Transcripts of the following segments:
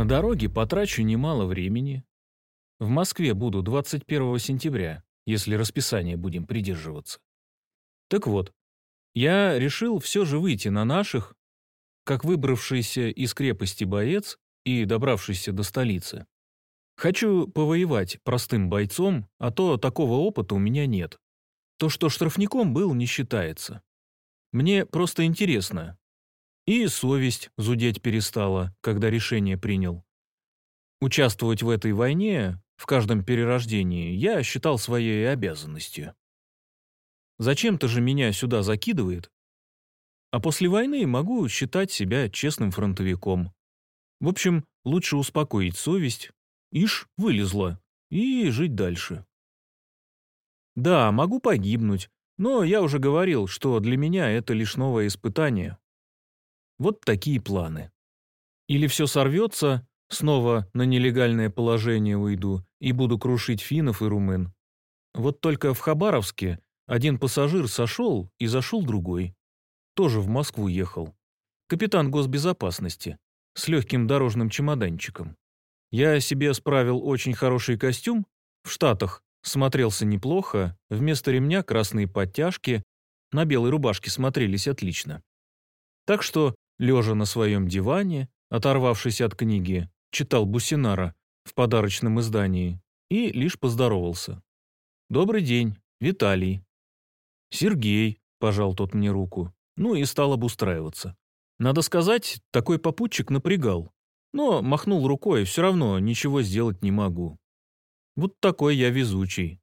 На дороге потрачу немало времени. В Москве буду 21 сентября, если расписание будем придерживаться. Так вот, я решил все же выйти на наших, как выбравшийся из крепости боец и добравшийся до столицы. Хочу повоевать простым бойцом, а то такого опыта у меня нет. То, что штрафником был, не считается. Мне просто интересно. И совесть зудеть перестала, когда решение принял. Участвовать в этой войне, в каждом перерождении, я считал своей обязанностью. Зачем-то же меня сюда закидывает. А после войны могу считать себя честным фронтовиком. В общем, лучше успокоить совесть, ишь, вылезла, и жить дальше. Да, могу погибнуть, но я уже говорил, что для меня это лишь новое испытание. Вот такие планы. Или все сорвется, снова на нелегальное положение уйду и буду крушить финнов и румын. Вот только в Хабаровске один пассажир сошел и зашел другой. Тоже в Москву ехал. Капитан госбезопасности. С легким дорожным чемоданчиком. Я себе справил очень хороший костюм. В Штатах смотрелся неплохо. Вместо ремня красные подтяжки. На белой рубашке смотрелись отлично. Так что, лежа на своем диване, оторвавшись от книги, читал Бусинара в подарочном издании и лишь поздоровался. «Добрый день, Виталий». «Сергей», — пожал тот мне руку, ну и стал обустраиваться. Надо сказать, такой попутчик напрягал. Но махнул рукой, все равно ничего сделать не могу. Вот такой я везучий.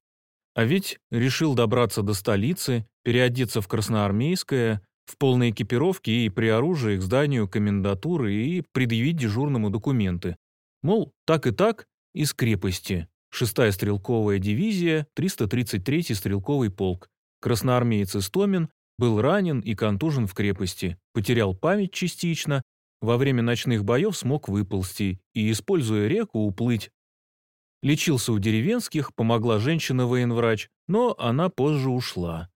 А ведь решил добраться до столицы, переодеться в красноармейское, в полной экипировке и при оружии к зданию комендатуры и предъявить дежурному документы. Мол, так и так, из крепости. Шестая стрелковая дивизия, 333-й стрелковый полк. Красноармеец Истомин был ранен и контужен в крепости, потерял память частично, во время ночных боев смог выползти и, используя реку, уплыть. Лечился у деревенских, помогла женщина-военврач, но она позже ушла.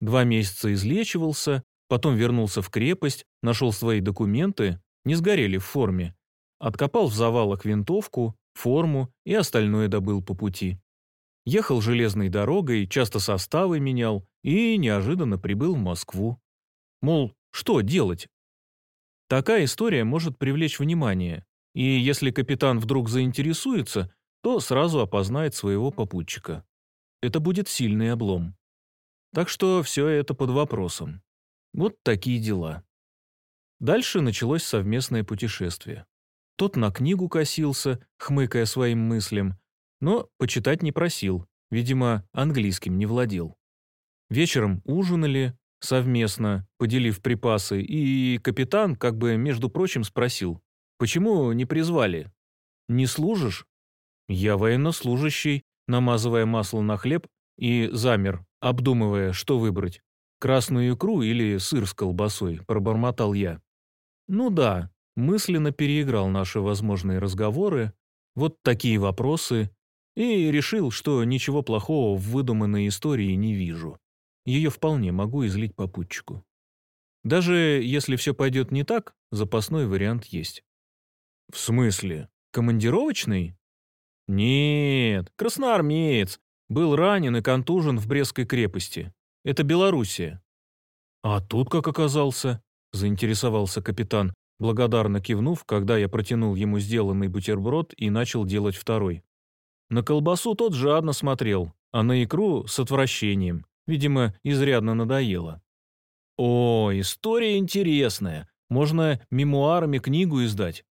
Два месяца излечивался, потом вернулся в крепость, нашел свои документы, не сгорели в форме. Откопал в завалах винтовку, форму и остальное добыл по пути. Ехал железной дорогой, часто составы менял и неожиданно прибыл в Москву. Мол, что делать? Такая история может привлечь внимание, и если капитан вдруг заинтересуется, то сразу опознает своего попутчика. Это будет сильный облом. Так что все это под вопросом. Вот такие дела. Дальше началось совместное путешествие. Тот на книгу косился, хмыкая своим мыслям, но почитать не просил, видимо, английским не владел. Вечером ужинали совместно, поделив припасы, и капитан, как бы, между прочим, спросил, «Почему не призвали? Не служишь?» «Я военнослужащий», намазывая масло на хлеб, и замер, обдумывая, что выбрать. «Красную икру или сыр с колбасой?» – пробормотал я. «Ну да», мысленно переиграл наши возможные разговоры, вот такие вопросы, и решил, что ничего плохого в выдуманной истории не вижу. Ее вполне могу излить попутчику. Даже если все пойдет не так, запасной вариант есть. В смысле? Командировочный? Нет, красноармеец. Был ранен и контужен в Брестской крепости. Это Белоруссия. А тут как оказался? Заинтересовался капитан, благодарно кивнув, когда я протянул ему сделанный бутерброд и начал делать второй. На колбасу тот жадно смотрел, а на икру с отвращением. Видимо, изрядно надоело. О, история интересная. Можно мемуарами книгу издать.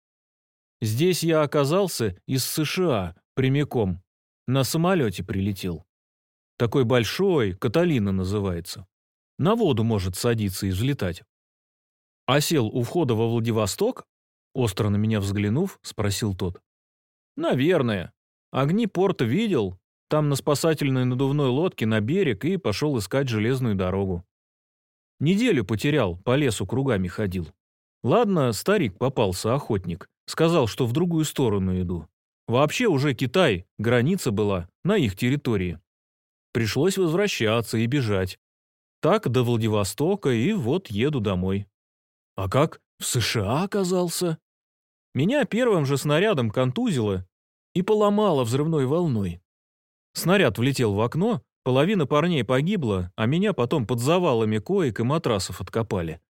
Здесь я оказался из США прямиком. На самолете прилетел. Такой большой, Каталина называется. На воду может садиться и взлетать. А сел у входа во Владивосток? Остро на меня взглянув, спросил тот. Наверное. Огни порта видел, там на спасательной надувной лодке на берег и пошел искать железную дорогу. Неделю потерял, по лесу кругами ходил. Ладно, старик попался, охотник. Сказал, что в другую сторону иду. Вообще уже Китай, граница была, на их территории. Пришлось возвращаться и бежать. Так до Владивостока и вот еду домой. А как в США оказался? Меня первым же снарядом контузило и поломало взрывной волной. Снаряд влетел в окно, половина парней погибла, а меня потом под завалами коек и матрасов откопали.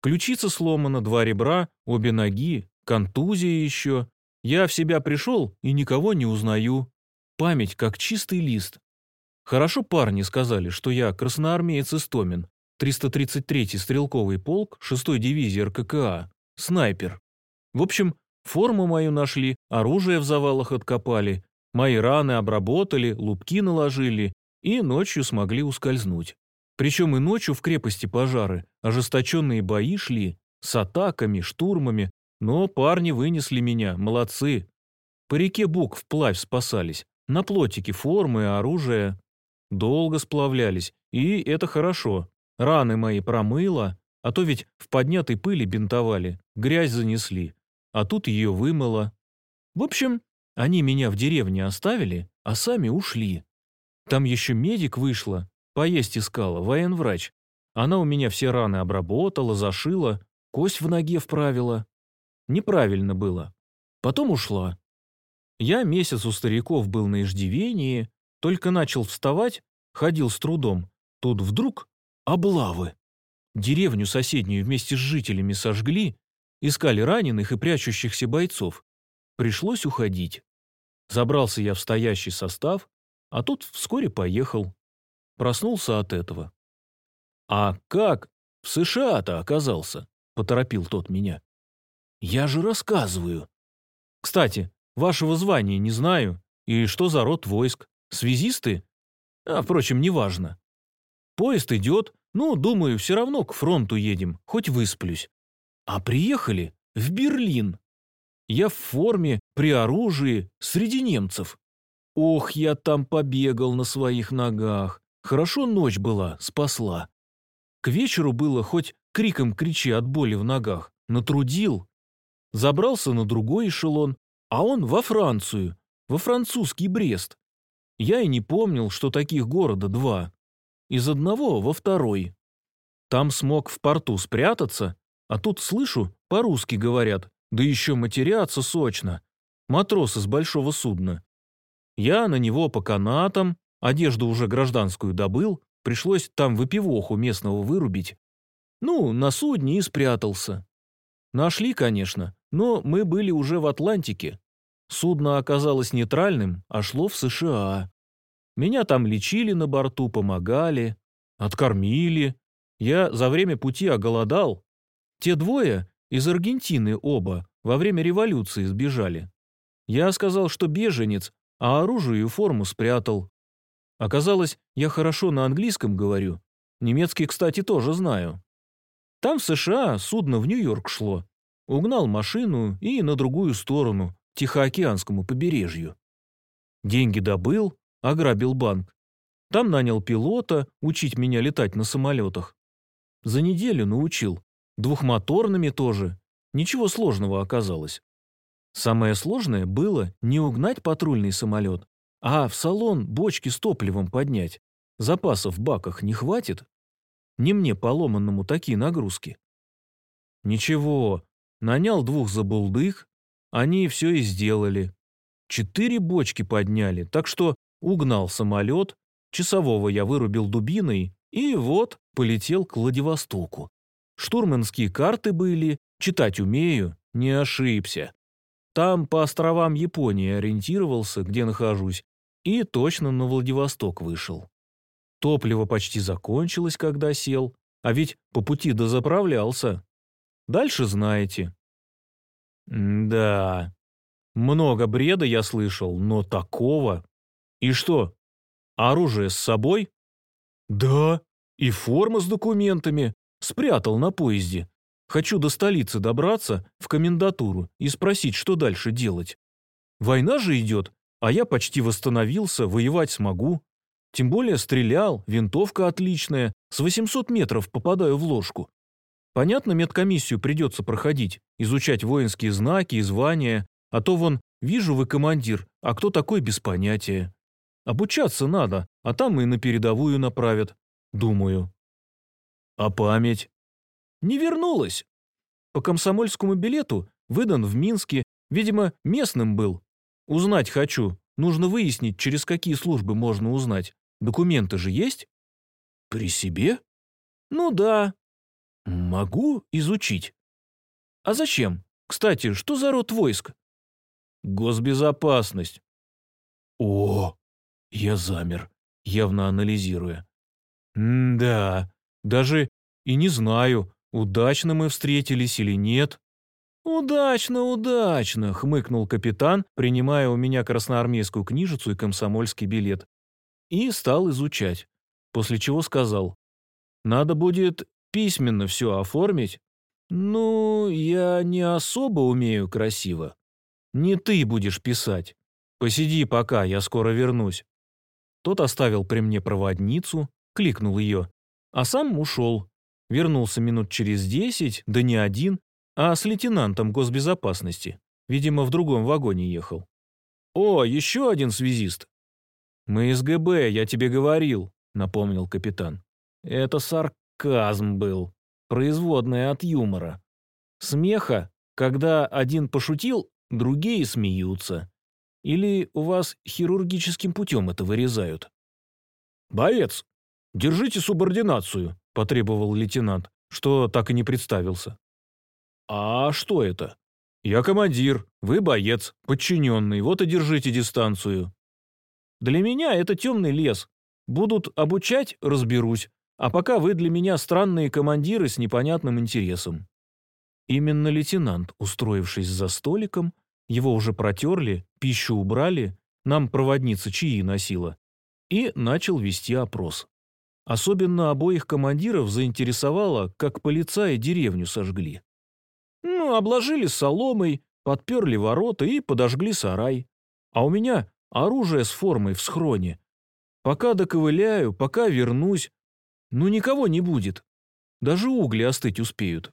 Ключица сломана, два ребра, обе ноги, контузия еще. Я в себя пришел и никого не узнаю. Память как чистый лист. Хорошо парни сказали, что я красноармеец Истомин, 333-й стрелковый полк 6-й дивизии РККА, снайпер. В общем, форму мою нашли, оружие в завалах откопали, мои раны обработали, лупки наложили и ночью смогли ускользнуть. Причем и ночью в крепости пожары, ожесточенные бои шли, с атаками, штурмами, но парни вынесли меня, молодцы. По реке Бук вплавь спасались, на плотике формы, оружие. Долго сплавлялись, и это хорошо. Раны мои промыло, а то ведь в поднятой пыли бинтовали, грязь занесли, а тут ее вымыло. В общем, они меня в деревне оставили, а сами ушли. Там еще медик вышла, Поесть искала, военврач. Она у меня все раны обработала, зашила, кость в ноге вправила. Неправильно было. Потом ушла. Я месяц у стариков был на иждивении, только начал вставать, ходил с трудом. Тут вдруг облавы. Деревню соседнюю вместе с жителями сожгли, искали раненых и прячущихся бойцов. Пришлось уходить. Забрался я в стоящий состав, а тут вскоре поехал. Проснулся от этого. «А как в США-то оказался?» — поторопил тот меня. «Я же рассказываю». «Кстати, вашего звания не знаю. И что за род войск? Связисты? А, впрочем, неважно. Поезд идет, ну, думаю, все равно к фронту едем, хоть высплюсь. А приехали в Берлин. Я в форме, при оружии, среди немцев. Ох, я там побегал на своих ногах. Хорошо ночь была, спасла. К вечеру было хоть криком кричи от боли в ногах, натрудил. Забрался на другой эшелон, а он во Францию, во французский Брест. Я и не помнил, что таких города два. Из одного во второй. Там смог в порту спрятаться, а тут слышу, по-русски говорят, да еще матерятся сочно. Матросы с большого судна. Я на него по канатам, Одежду уже гражданскую добыл, пришлось там выпивоху местного вырубить. Ну, на судне и спрятался. Нашли, конечно, но мы были уже в Атлантике. Судно оказалось нейтральным, а шло в США. Меня там лечили на борту, помогали, откормили. Я за время пути оголодал. Те двое из Аргентины оба во время революции сбежали. Я сказал, что беженец, а оружие и форму спрятал. Оказалось, я хорошо на английском говорю. Немецкий, кстати, тоже знаю. Там в США судно в Нью-Йорк шло. Угнал машину и на другую сторону, Тихоокеанскому побережью. Деньги добыл, ограбил банк. Там нанял пилота, учить меня летать на самолетах. За неделю научил. Двухмоторными тоже. Ничего сложного оказалось. Самое сложное было не угнать патрульный самолет, а в салон бочки с топливом поднять. Запасов в баках не хватит? Не мне поломанному такие нагрузки. Ничего, нанял двух забулдых, они все и сделали. Четыре бочки подняли, так что угнал самолет, часового я вырубил дубиной, и вот полетел к Владивостоку. Штурманские карты были, читать умею, не ошибся. Там по островам Японии ориентировался, где нахожусь, и точно на Владивосток вышел. Топливо почти закончилось, когда сел, а ведь по пути дозаправлялся. Дальше знаете. Да, много бреда я слышал, но такого. И что, оружие с собой? Да, и форма с документами. Спрятал на поезде. Хочу до столицы добраться, в комендатуру, и спросить, что дальше делать. Война же идет, а я почти восстановился, воевать смогу. Тем более стрелял, винтовка отличная, с 800 метров попадаю в ложку. Понятно, медкомиссию придется проходить, изучать воинские знаки и звания, а то вон, вижу вы командир, а кто такой без понятия. Обучаться надо, а там и на передовую направят, думаю. А память? Не вернулась. По комсомольскому билету выдан в Минске, видимо, местным был. Узнать хочу. Нужно выяснить, через какие службы можно узнать. Документы же есть? При себе? Ну да. Могу изучить. А зачем? Кстати, что за род войск? Госбезопасность. О, я замер, явно анализируя. да, даже и не знаю, удачно мы встретились или нет. «Удачно, удачно!» — хмыкнул капитан, принимая у меня красноармейскую книжицу и комсомольский билет. И стал изучать, после чего сказал. «Надо будет письменно все оформить. Ну, я не особо умею красиво. Не ты будешь писать. Посиди пока, я скоро вернусь». Тот оставил при мне проводницу, кликнул ее, а сам ушел. Вернулся минут через десять, да не один, а с лейтенантом госбезопасности. Видимо, в другом вагоне ехал. «О, еще один связист!» «Мы из ГБ, я тебе говорил», — напомнил капитан. «Это сарказм был, производная от юмора. Смеха, когда один пошутил, другие смеются. Или у вас хирургическим путем это вырезают?» «Боец, держите субординацию», — потребовал лейтенант, что так и не представился. «А что это?» «Я командир, вы боец, подчиненный, вот и держите дистанцию». «Для меня это темный лес. Будут обучать – разберусь, а пока вы для меня странные командиры с непонятным интересом». Именно лейтенант, устроившись за столиком, его уже протерли, пищу убрали, нам проводница чаи носила, и начал вести опрос. Особенно обоих командиров заинтересовало, как полицаи деревню сожгли. Ну, обложили соломой, подперли ворота и подожгли сарай. А у меня оружие с формой в схроне. Пока доковыляю, пока вернусь. Ну, никого не будет. Даже угли остыть успеют.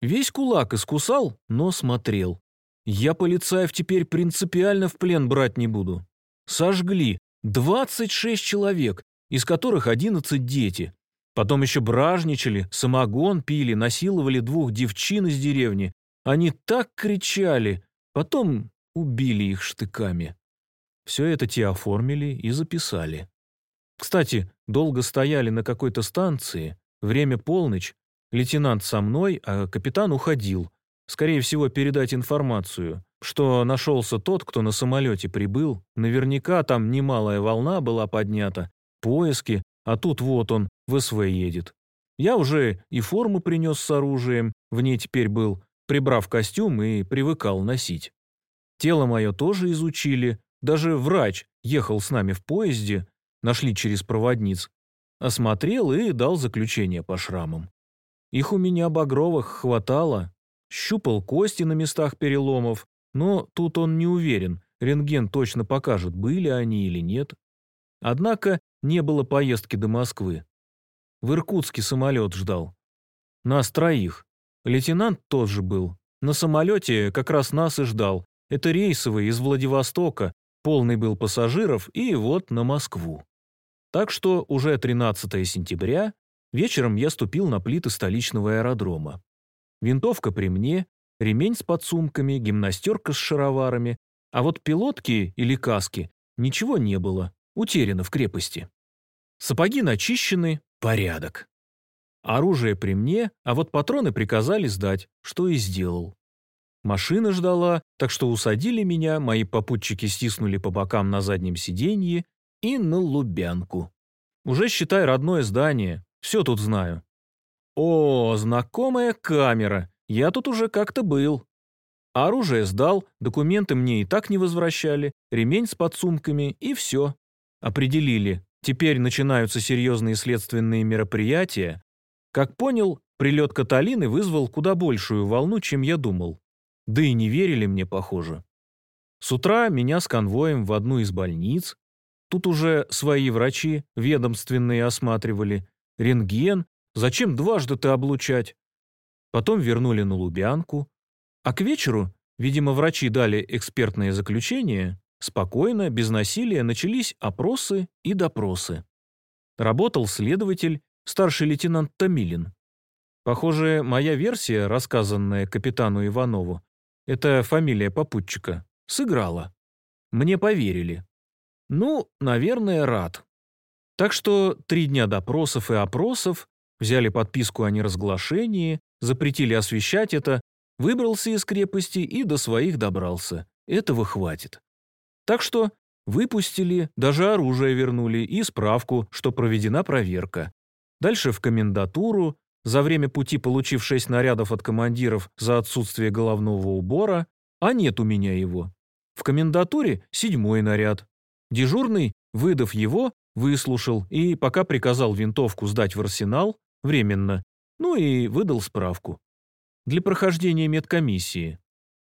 Весь кулак искусал, но смотрел. Я полицаев теперь принципиально в плен брать не буду. Сожгли 26 человек, из которых 11 дети. Потом еще бражничали, самогон пили, насиловали двух девчин из деревни. Они так кричали, потом убили их штыками. Все это те оформили и записали. Кстати, долго стояли на какой-то станции, время полночь, лейтенант со мной, а капитан уходил, скорее всего, передать информацию, что нашелся тот, кто на самолете прибыл, наверняка там немалая волна была поднята, поиски, а тут вот он, в СВ едет. Я уже и форму принес с оружием, в ней теперь был, прибрав костюм и привыкал носить. Тело мое тоже изучили, даже врач ехал с нами в поезде, нашли через проводниц, осмотрел и дал заключение по шрамам. Их у меня багровых хватало, щупал кости на местах переломов, но тут он не уверен, рентген точно покажет, были они или нет. Однако не было поездки до Москвы. В Иркутске самолет ждал. Нас троих. Лейтенант тот же был. На самолете как раз нас и ждал. Это рейсовый из Владивостока, полный был пассажиров, и вот на Москву. Так что уже 13 сентября вечером я ступил на плиты столичного аэродрома. Винтовка при мне, ремень с подсумками, гимнастерка с шароварами, а вот пилотки или каски ничего не было, утеряно в крепости. Сапоги начищены, порядок. Оружие при мне, а вот патроны приказали сдать, что и сделал. Машина ждала, так что усадили меня, мои попутчики стиснули по бокам на заднем сиденье и на Лубянку. Уже, считай, родное здание, все тут знаю. О, знакомая камера, я тут уже как-то был. Оружие сдал, документы мне и так не возвращали, ремень с подсумками и все. Определили, Теперь начинаются серьезные следственные мероприятия. Как понял, прилет Каталины вызвал куда большую волну, чем я думал. Да и не верили мне, похоже. С утра меня с конвоем в одну из больниц. Тут уже свои врачи ведомственные осматривали. Рентген. Зачем дважды ты облучать? Потом вернули на Лубянку. А к вечеру, видимо, врачи дали экспертное заключение, Спокойно, без насилия начались опросы и допросы. Работал следователь, старший лейтенант Томилин. Похоже, моя версия, рассказанная капитану Иванову, это фамилия попутчика, сыграла. Мне поверили. Ну, наверное, рад. Так что три дня допросов и опросов, взяли подписку о неразглашении, запретили освещать это, выбрался из крепости и до своих добрался. Этого хватит. Так что выпустили, даже оружие вернули и справку, что проведена проверка. Дальше в комендатуру, за время пути получив шесть нарядов от командиров за отсутствие головного убора, а нет у меня его. В комендатуре седьмой наряд. Дежурный, выдав его, выслушал и пока приказал винтовку сдать в арсенал, временно, ну и выдал справку. Для прохождения медкомиссии.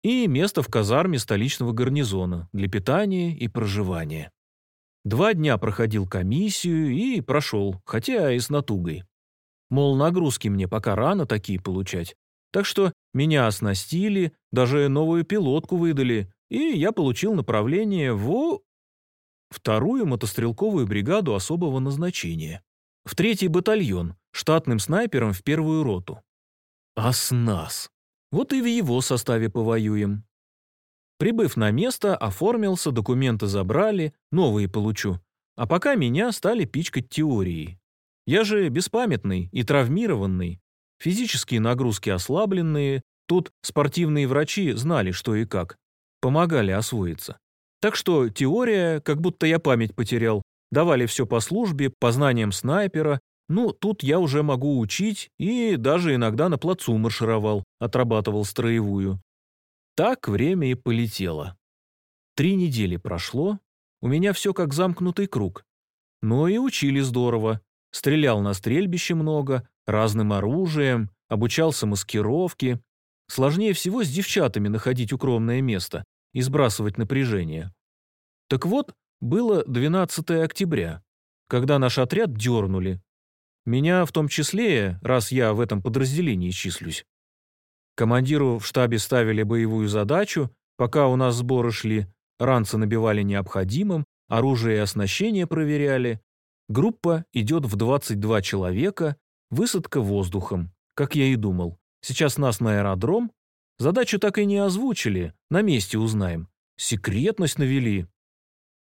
И место в казарме столичного гарнизона для питания и проживания. Два дня проходил комиссию и прошел, хотя и с натугой. Мол, нагрузки мне пока рано такие получать. Так что меня оснастили, даже новую пилотку выдали, и я получил направление в... вторую мотострелковую бригаду особого назначения. В третий батальон, штатным снайпером в первую роту. А с нас. Вот и в его составе повоюем. Прибыв на место, оформился, документы забрали, новые получу. А пока меня стали пичкать теорией. Я же беспамятный и травмированный. Физические нагрузки ослабленные. Тут спортивные врачи знали, что и как. Помогали освоиться. Так что теория, как будто я память потерял. Давали все по службе, по знаниям снайпера. Ну, тут я уже могу учить и даже иногда на плацу маршировал, отрабатывал строевую. Так время и полетело. Три недели прошло, у меня все как замкнутый круг. Но и учили здорово. Стрелял на стрельбище много, разным оружием, обучался маскировке. Сложнее всего с девчатами находить укромное место и сбрасывать напряжение. Так вот, было 12 октября, когда наш отряд дернули. Меня в том числе, раз я в этом подразделении числюсь. Командиру в штабе ставили боевую задачу, пока у нас сборы шли, ранцы набивали необходимым, оружие и оснащение проверяли, Группа идет в 22 человека, высадка воздухом, как я и думал. Сейчас нас на аэродром. Задачу так и не озвучили, на месте узнаем. Секретность навели.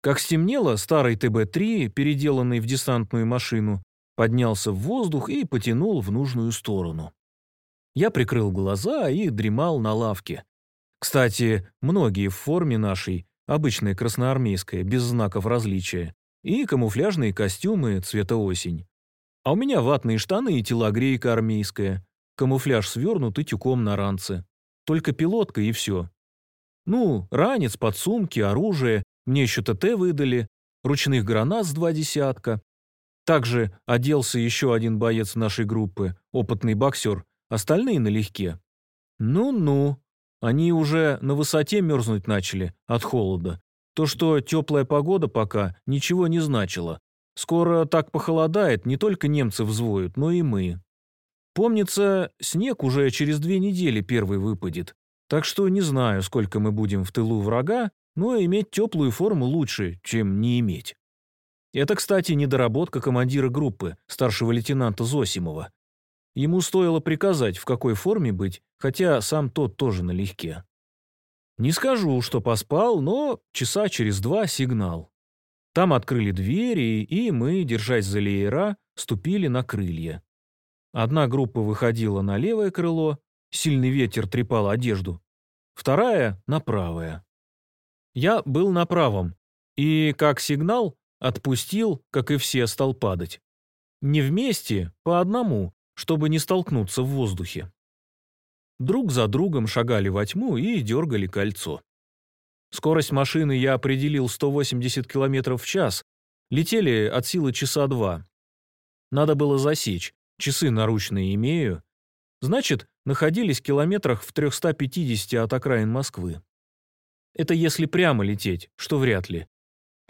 Как стемнело, старый ТБ-3, переделанный в десантную машину, поднялся в воздух и потянул в нужную сторону. Я прикрыл глаза и дремал на лавке. Кстати, многие в форме нашей, обычная красноармейская, без знаков различия, и камуфляжные костюмы цвета осень. А у меня ватные штаны и телогрейка армейская, камуфляж свернут и тюком на ранце. Только пилотка и все. Ну, ранец, подсумки, оружие, мне еще ТТ выдали, ручных гранат с два десятка. Также оделся еще один боец нашей группы, опытный боксер, остальные налегке. Ну-ну, они уже на высоте мерзнуть начали от холода, то, что теплая погода пока, ничего не значило. Скоро так похолодает, не только немцы взвоют, но и мы. Помнится, снег уже через две недели первый выпадет. Так что не знаю, сколько мы будем в тылу врага, но иметь теплую форму лучше, чем не иметь. Это, кстати, недоработка командира группы, старшего лейтенанта Зосимова. Ему стоило приказать, в какой форме быть, хотя сам тот тоже налегке. Не скажу, что поспал, но часа через два сигнал. Там открыли двери, и мы, держась за леера, ступили на крылья. Одна группа выходила на левое крыло, сильный ветер трепал одежду, вторая — на правое. Я был на правом, и, как сигнал, отпустил, как и все, стал падать. Не вместе, по одному, чтобы не столкнуться в воздухе. Друг за другом шагали во тьму и дергали кольцо. Скорость машины я определил 180 км в час. Летели от силы часа два. Надо было засечь. Часы наручные имею. Значит, находились километрах в 350 от окраин Москвы. Это если прямо лететь, что вряд ли.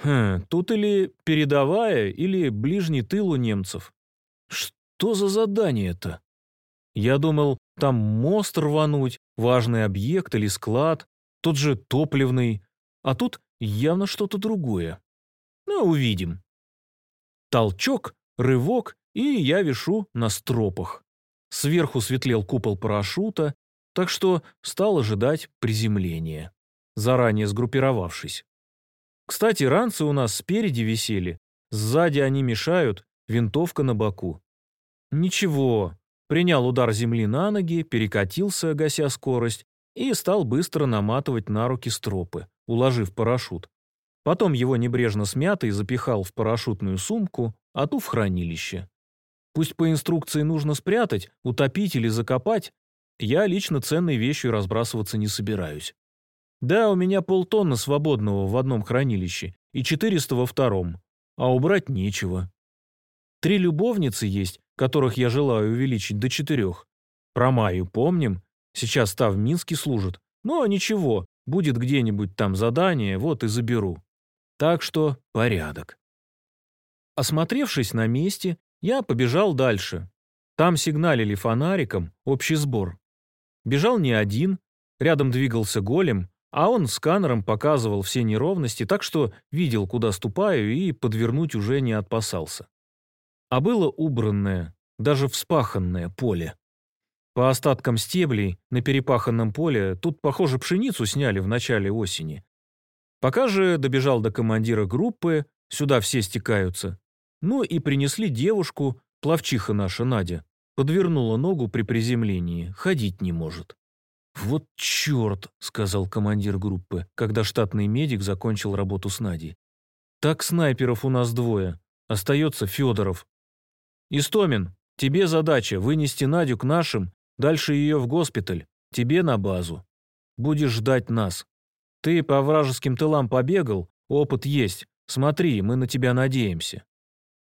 Хм, тут или передовая, или ближний тыл у немцев. Что за задание-то? Я думал, там мост рвануть, важный объект или склад, тот же топливный, а тут явно что-то другое. Ну, увидим. Толчок, рывок, и я вешу на стропах. Сверху светлел купол парашюта, так что стал ожидать приземления, заранее сгруппировавшись. Кстати, ранцы у нас спереди висели, сзади они мешают, винтовка на боку. Ничего, принял удар земли на ноги, перекатился, гася скорость, и стал быстро наматывать на руки стропы, уложив парашют. Потом его небрежно смятый запихал в парашютную сумку, а ту в хранилище. Пусть по инструкции нужно спрятать, утопить или закопать, я лично ценной вещью разбрасываться не собираюсь. Да, у меня полтонны свободного в одном хранилище и 400 во втором, а убрать нечего. Три любовницы есть, которых я желаю увеличить до четырех. Про Майю помним, сейчас та в Минске служит, но ничего, будет где-нибудь там задание, вот и заберу. Так что порядок. Осмотревшись на месте, я побежал дальше. Там сигналили фонариком общий сбор. Бежал не один, рядом двигался голем, а он сканером показывал все неровности, так что видел, куда ступаю, и подвернуть уже не отпасался. А было убранное, даже вспаханное поле. По остаткам стеблей на перепаханном поле тут, похоже, пшеницу сняли в начале осени. Пока же добежал до командира группы, сюда все стекаются. Ну и принесли девушку, плавчиха наша Надя. Подвернула ногу при приземлении, ходить не может. «Вот черт», — сказал командир группы, когда штатный медик закончил работу с Надей. «Так снайперов у нас двое. Остается Федоров. Истомин, тебе задача вынести Надю к нашим, дальше ее в госпиталь, тебе на базу. Будешь ждать нас. Ты по вражеским тылам побегал, опыт есть. Смотри, мы на тебя надеемся.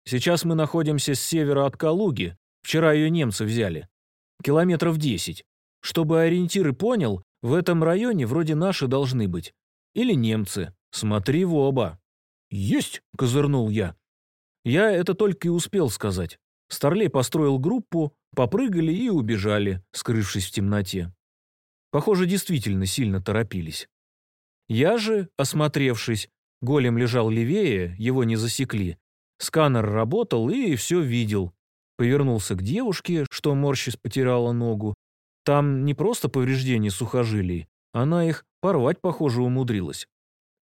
Сейчас мы находимся с севера от Калуги, Вчера ее немцы взяли. Километров десять. Чтобы ориентиры понял, в этом районе вроде наши должны быть. Или немцы. Смотри в оба. «Есть!» — козырнул я. Я это только и успел сказать. Старлей построил группу, попрыгали и убежали, скрывшись в темноте. Похоже, действительно сильно торопились. Я же, осмотревшись, голем лежал левее, его не засекли. Сканер работал и все видел, Повернулся к девушке, что морщись потеряла ногу. Там не просто повреждение сухожилий, она их порвать, похоже, умудрилась.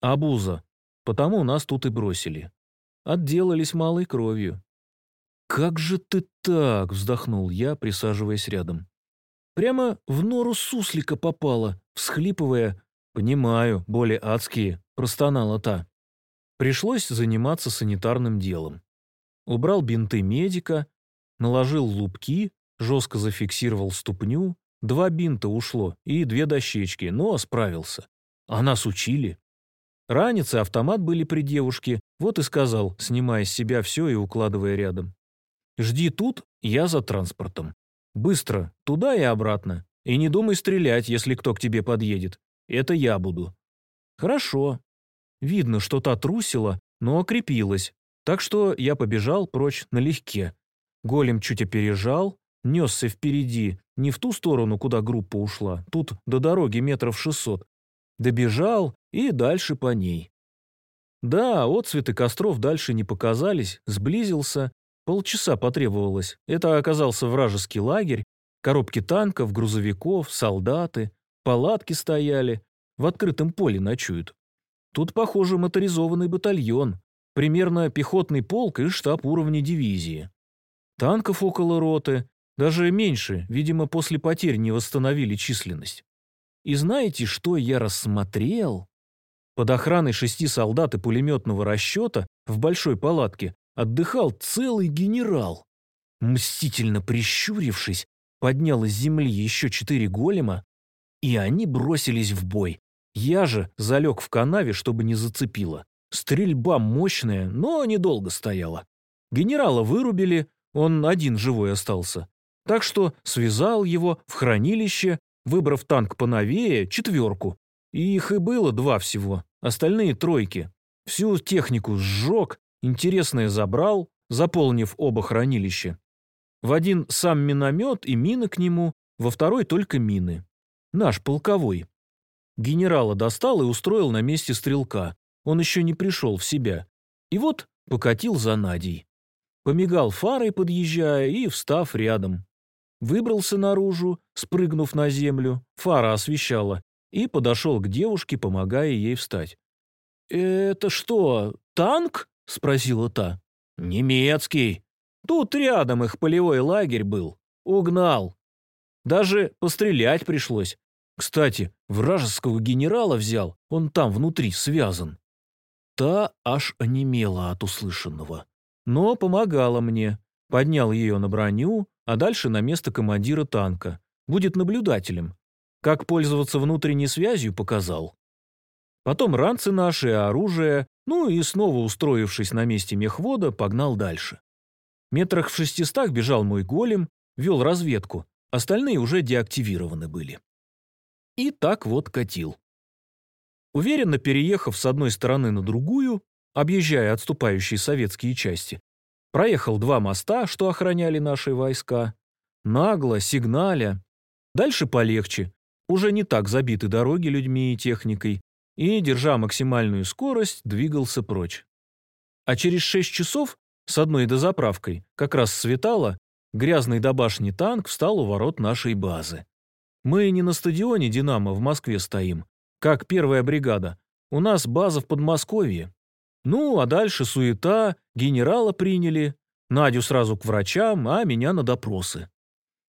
Абуза. Потому нас тут и бросили. Отделались малой кровью. «Как же ты так?» — вздохнул я, присаживаясь рядом. Прямо в нору суслика попала, всхлипывая. «Понимаю, боли адские», — простонала та. Пришлось заниматься санитарным делом. Убрал бинты медика, Наложил лупки, жестко зафиксировал ступню, два бинта ушло и две дощечки, но справился. А нас учили. Ранец и автомат были при девушке, вот и сказал, снимая с себя все и укладывая рядом. «Жди тут, я за транспортом. Быстро, туда и обратно. И не думай стрелять, если кто к тебе подъедет. Это я буду». «Хорошо». Видно, что та трусила, но окрепилась, так что я побежал прочь налегке, Голем чуть опережал, несся впереди, не в ту сторону, куда группа ушла, тут до дороги метров шестьсот. Добежал и дальше по ней. Да, отцветы костров дальше не показались, сблизился. Полчаса потребовалось. Это оказался вражеский лагерь, коробки танков, грузовиков, солдаты, палатки стояли, в открытом поле ночуют. Тут, похоже, моторизованный батальон, примерно пехотный полк и штаб уровня дивизии. Танков около роты, даже меньше, видимо, после потерь не восстановили численность. И знаете, что я рассмотрел? Под охраной шести солдат и пулеметного расчета в большой палатке отдыхал целый генерал. Мстительно прищурившись, поднял из земли еще четыре голема, и они бросились в бой. Я же залег в канаве, чтобы не зацепило. Стрельба мощная, но недолго стояла. Генерала вырубили, он один живой остался. Так что связал его в хранилище, выбрав танк поновее, четверку. И их и было два всего, остальные тройки. Всю технику сжег, интересное забрал, заполнив оба хранилища. В один сам миномет и мины к нему, во второй только мины. Наш полковой. Генерала достал и устроил на месте стрелка. Он еще не пришел в себя. И вот покатил за Надей. Помигал фарой, подъезжая, и встав рядом. выбрался наружу, спрыгнув на землю, фара освещала, и подошел к девушке, помогая ей встать. «Это что, танк?» — спросила та. «Немецкий. Тут рядом их полевой лагерь был. Угнал. Даже пострелять пришлось. Кстати, вражеского генерала взял, он там внутри связан». Та аж онемела от услышанного. Но помогала мне. Поднял ее на броню, а дальше на место командира танка. Будет наблюдателем. Как пользоваться внутренней связью, показал. Потом ранцы наши, оружие, ну и снова устроившись на месте мехвода, погнал дальше. Метрах в шестистах бежал мой голем, вел разведку, остальные уже деактивированы были. И так вот катил. Уверенно переехав с одной стороны на другую, объезжая отступающие советские части, Проехал два моста, что охраняли наши войска. Нагло, сигналя. Дальше полегче. Уже не так забиты дороги людьми и техникой. И, держа максимальную скорость, двигался прочь. А через шесть часов, с одной дозаправкой, как раз светало, грязный до башни танк встал у ворот нашей базы. Мы не на стадионе «Динамо» в Москве стоим, как первая бригада. У нас база в Подмосковье. Ну, а дальше суета, генерала приняли, Надю сразу к врачам, а меня на допросы.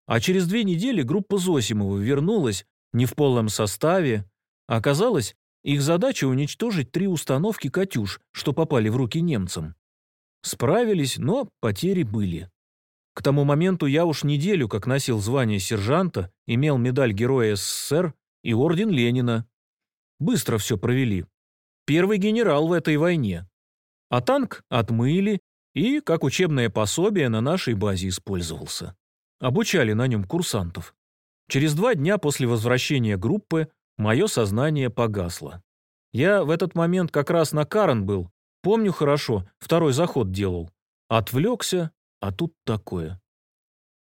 А через две недели группа Зосимова вернулась, не в полном составе. Оказалось, их задача уничтожить три установки «Катюш», что попали в руки немцам. Справились, но потери были. К тому моменту я уж неделю как носил звание сержанта, имел медаль Героя СССР и орден Ленина. Быстро все провели. Первый генерал в этой войне. А танк отмыли и, как учебное пособие, на нашей базе использовался. Обучали на нем курсантов. Через два дня после возвращения группы мое сознание погасло. Я в этот момент как раз на Карен был. Помню хорошо, второй заход делал. Отвлекся, а тут такое.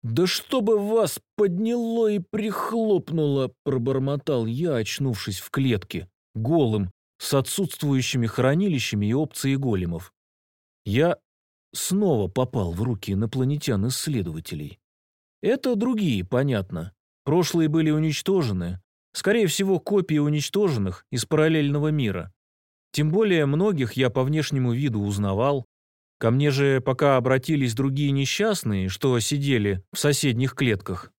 «Да чтобы вас подняло и прихлопнуло!» – пробормотал я, очнувшись в клетке, голым, с отсутствующими хранилищами и опцией големов. Я снова попал в руки инопланетян-исследователей. Это другие, понятно. Прошлые были уничтожены. Скорее всего, копии уничтоженных из параллельного мира. Тем более многих я по внешнему виду узнавал. Ко мне же пока обратились другие несчастные, что сидели в соседних клетках.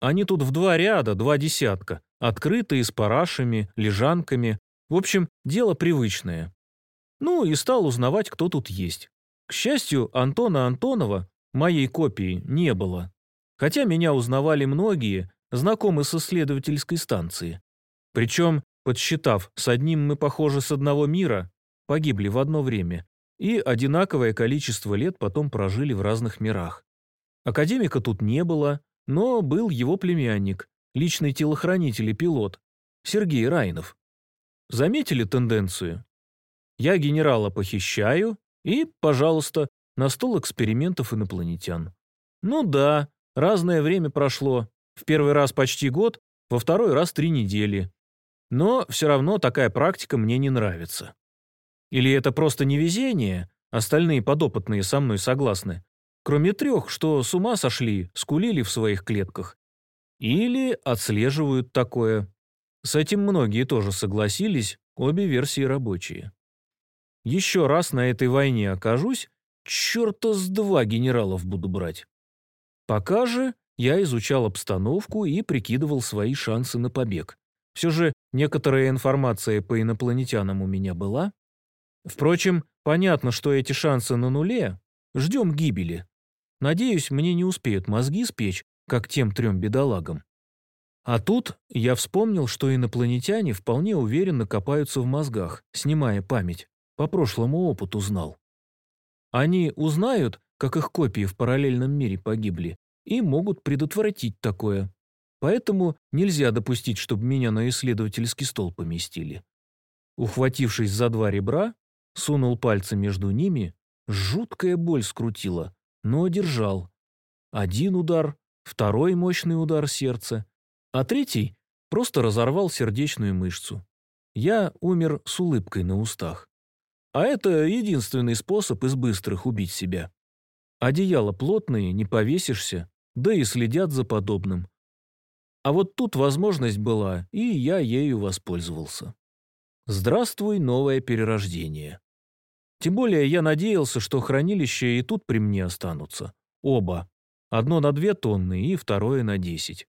Они тут в два ряда, два десятка, открытые, с парашами, лежанками, в общем, дело привычное. Ну и стал узнавать, кто тут есть. К счастью, Антона Антонова, моей копии, не было. Хотя меня узнавали многие, знакомые с исследовательской станции. Причем, подсчитав, с одним мы, похожи, с одного мира, погибли в одно время, и одинаковое количество лет потом прожили в разных мирах. Академика тут не было, но был его племянник, личный телохранитель и пилот, Сергей Райнов. Заметили тенденцию? Я генерала похищаю и, пожалуйста, на стол экспериментов инопланетян. Ну да, разное время прошло. В первый раз почти год, во второй раз три недели. Но все равно такая практика мне не нравится. Или это просто невезение, остальные подопытные со мной согласны, кроме трех, что с ума сошли, скулили в своих клетках. Или отслеживают такое. С этим многие тоже согласились, обе версии рабочие. Еще раз на этой войне окажусь, черта с два генералов буду брать. Пока же я изучал обстановку и прикидывал свои шансы на побег. Все же некоторая информация по инопланетянам у меня была. Впрочем, понятно, что эти шансы на нуле. Ждем гибели. Надеюсь, мне не успеют мозги спечь, как тем трем бедолагам. А тут я вспомнил, что инопланетяне вполне уверенно копаются в мозгах, снимая память. По прошлому опыту знал. Они узнают, как их копии в параллельном мире погибли, и могут предотвратить такое. Поэтому нельзя допустить, чтобы меня на исследовательский стол поместили. Ухватившись за два ребра, сунул пальцы между ними, жуткая боль скрутила, но держал. Один удар, второй мощный удар сердца, а третий просто разорвал сердечную мышцу. Я умер с улыбкой на устах. А это единственный способ из быстрых убить себя. Одеяло плотные, не повесишься, да и следят за подобным. А вот тут возможность была, и я ею воспользовался. Здравствуй, новое перерождение. Тем более я надеялся, что хранилища и тут при мне останутся. Оба. Одно на две тонны и второе на десять.